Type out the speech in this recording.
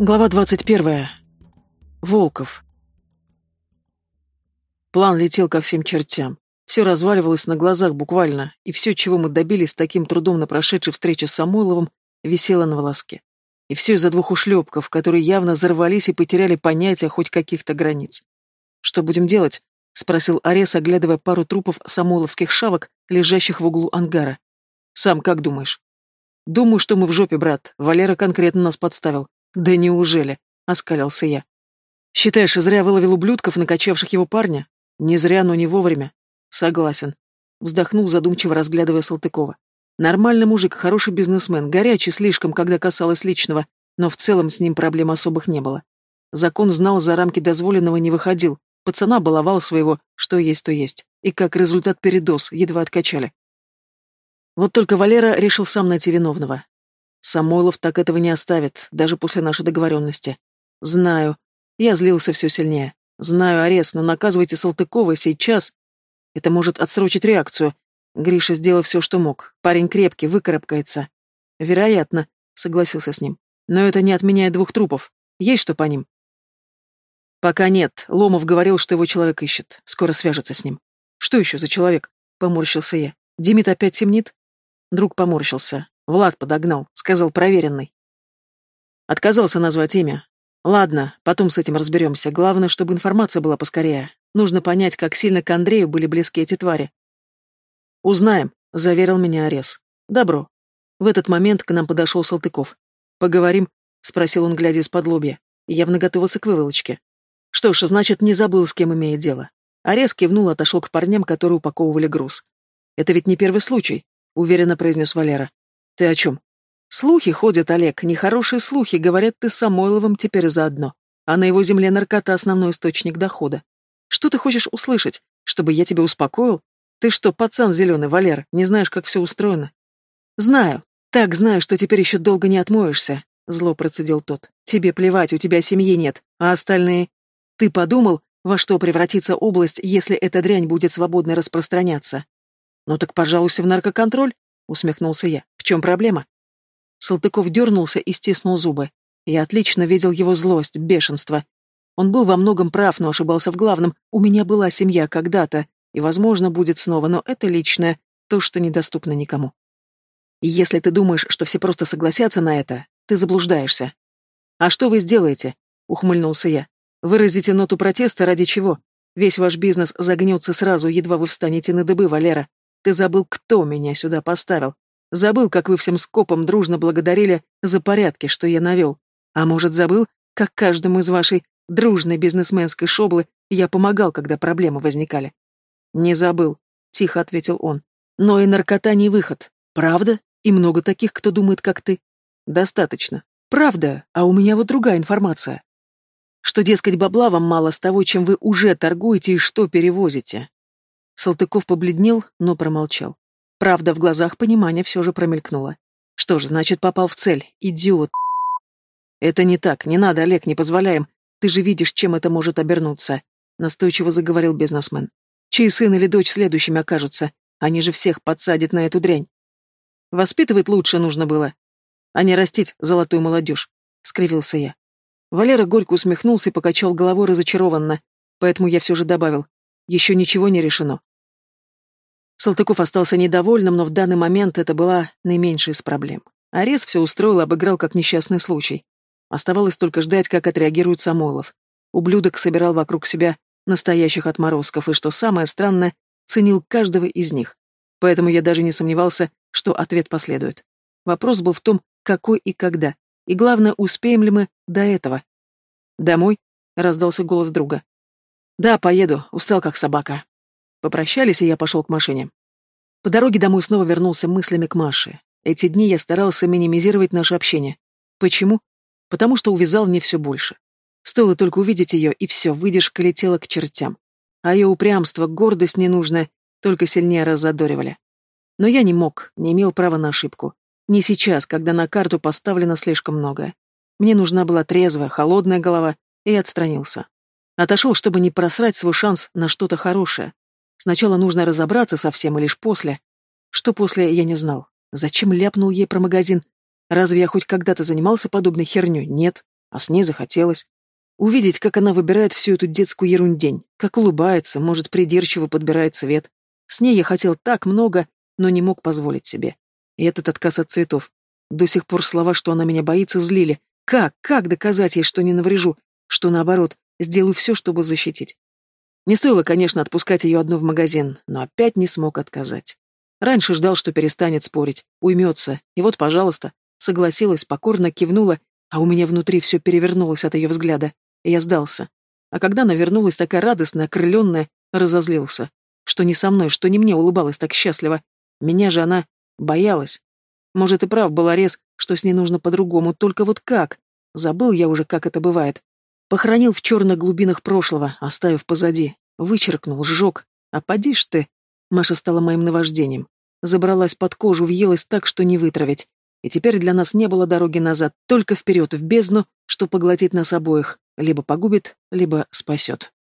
Глава 21. Волков. План летел ко всем чертям. Все разваливалось на глазах буквально, и все, чего мы добились таким трудом на прошедшей встрече с Самойловым, висело на волоске. И все из-за двух ушлепков, которые явно взорвались и потеряли понятие хоть каких-то границ. «Что будем делать?» — спросил Арес, оглядывая пару трупов самойловских шавок, лежащих в углу ангара. «Сам как думаешь?» «Думаю, что мы в жопе, брат. Валера конкретно нас подставил. «Да неужели?» — оскалился я. «Считаешь, зря выловил ублюдков, накачавших его парня? Не зря, но не вовремя». «Согласен». Вздохнул, задумчиво разглядывая Салтыкова. «Нормальный мужик, хороший бизнесмен, горячий слишком, когда касалось личного, но в целом с ним проблем особых не было. Закон знал, за рамки дозволенного не выходил, пацана баловал своего, что есть, то есть, и как результат передоз, едва откачали. Вот только Валера решил сам найти виновного. Самойлов так этого не оставит, даже после нашей договоренности. Знаю. Я злился все сильнее. Знаю, арест, но наказывайте Салтыкова сейчас. Это может отсрочить реакцию. Гриша сделал все, что мог. Парень крепкий, выкарабкается. Вероятно, согласился с ним. Но это не отменяет двух трупов. Есть что по ним? Пока нет. Ломов говорил, что его человек ищет. Скоро свяжется с ним. Что еще за человек? Поморщился я. Димит опять темнит? Друг поморщился. Влад подогнал, сказал проверенный. Отказался назвать имя. Ладно, потом с этим разберемся. Главное, чтобы информация была поскорее. Нужно понять, как сильно к Андрею были близки эти твари. Узнаем, заверил меня Арес. Добро. В этот момент к нам подошел Салтыков. Поговорим? спросил он, глядя из-под лобья. Явно готовился к выволочке. Что ж, значит, не забыл, с кем имеет дело. Арес кивнул, отошел к парням, которые упаковывали груз. Это ведь не первый случай, уверенно произнес Валера. Ты о чем? Слухи ходят, Олег, нехорошие слухи, говорят, ты с Самойловым теперь заодно. А на его земле наркота основной источник дохода. Что ты хочешь услышать? Чтобы я тебя успокоил? Ты что, пацан зеленый, Валер, не знаешь, как все устроено? Знаю. Так знаю, что теперь еще долго не отмоешься, зло процедил тот. Тебе плевать, у тебя семьи нет, а остальные... Ты подумал, во что превратится область, если эта дрянь будет свободно распространяться? Ну так пожалуйся в наркоконтроль, усмехнулся я. В чем проблема? Салтыков дернулся и стиснул зубы. Я отлично видел его злость, бешенство. Он был во многом прав, но ошибался в главном. У меня была семья когда-то, и, возможно, будет снова, но это личное, то, что недоступно никому. И если ты думаешь, что все просто согласятся на это, ты заблуждаешься. А что вы сделаете? Ухмыльнулся я. Выразите ноту протеста ради чего? Весь ваш бизнес загнется сразу, едва вы встанете на дыбы, Валера. Ты забыл, кто меня сюда поставил. Забыл, как вы всем скопом дружно благодарили за порядки, что я навел. А может, забыл, как каждому из вашей дружной бизнесменской шоблы я помогал, когда проблемы возникали? Не забыл, тихо ответил он. Но и наркота не выход. Правда? И много таких, кто думает, как ты. Достаточно. Правда, а у меня вот другая информация. Что, дескать, бабла вам мало с того, чем вы уже торгуете и что перевозите. Салтыков побледнел, но промолчал. Правда, в глазах понимания все же промелькнуло. Что ж, значит, попал в цель. Идиот. Это не так. Не надо, Олег, не позволяем. Ты же видишь, чем это может обернуться. Настойчиво заговорил бизнесмен. Чей сын или дочь следующими окажутся? Они же всех подсадят на эту дрянь. Воспитывать лучше нужно было, а не растить золотую молодежь, — скривился я. Валера горько усмехнулся и покачал головой разочарованно, поэтому я все же добавил. Еще ничего не решено. Салтыков остался недовольным, но в данный момент это была наименьшая из проблем. Арес все устроил, обыграл как несчастный случай. Оставалось только ждать, как отреагирует Самойлов. Ублюдок собирал вокруг себя настоящих отморозков, и, что самое странное, ценил каждого из них. Поэтому я даже не сомневался, что ответ последует. Вопрос был в том, какой и когда, и главное, успеем ли мы до этого. «Домой?» — раздался голос друга. «Да, поеду, устал как собака». Попрощались, и я пошел к машине. По дороге домой снова вернулся мыслями к Маше. Эти дни я старался минимизировать наше общение. Почему? Потому что увязал мне все больше. Стоило только увидеть ее, и все, выдержка летела к чертям. А ее упрямство, гордость ненужная, только сильнее раззадоривали. Но я не мог, не имел права на ошибку. Не сейчас, когда на карту поставлено слишком многое. Мне нужна была трезвая, холодная голова, и отстранился. Отошел, чтобы не просрать свой шанс на что-то хорошее, Сначала нужно разобраться со всем, и лишь после. Что после, я не знал. Зачем ляпнул ей про магазин? Разве я хоть когда-то занимался подобной херней? Нет. А с ней захотелось. Увидеть, как она выбирает всю эту детскую ерундень, как улыбается, может, придирчиво подбирает цвет. С ней я хотел так много, но не мог позволить себе. И этот отказ от цветов. До сих пор слова, что она меня боится, злили. Как, как доказать ей, что не наврежу, что наоборот, сделаю все, чтобы защитить? Не стоило, конечно, отпускать ее одну в магазин, но опять не смог отказать. Раньше ждал, что перестанет спорить, уймется, и вот, пожалуйста, согласилась, покорно кивнула, а у меня внутри все перевернулось от ее взгляда, и я сдался. А когда она вернулась такая радостная, окрыленная, разозлился. Что не со мной, что не мне улыбалась так счастливо. Меня же она боялась. Может, и прав был Арес, что с ней нужно по-другому, только вот как? Забыл я уже, как это бывает. Похоронил в черных глубинах прошлого, оставив позади. Вычеркнул, сжег. А поди ж ты. Маша стала моим наваждением. Забралась под кожу, въелась так, что не вытравить. И теперь для нас не было дороги назад, только вперед, в бездну, что поглотит нас обоих, либо погубит, либо спасет.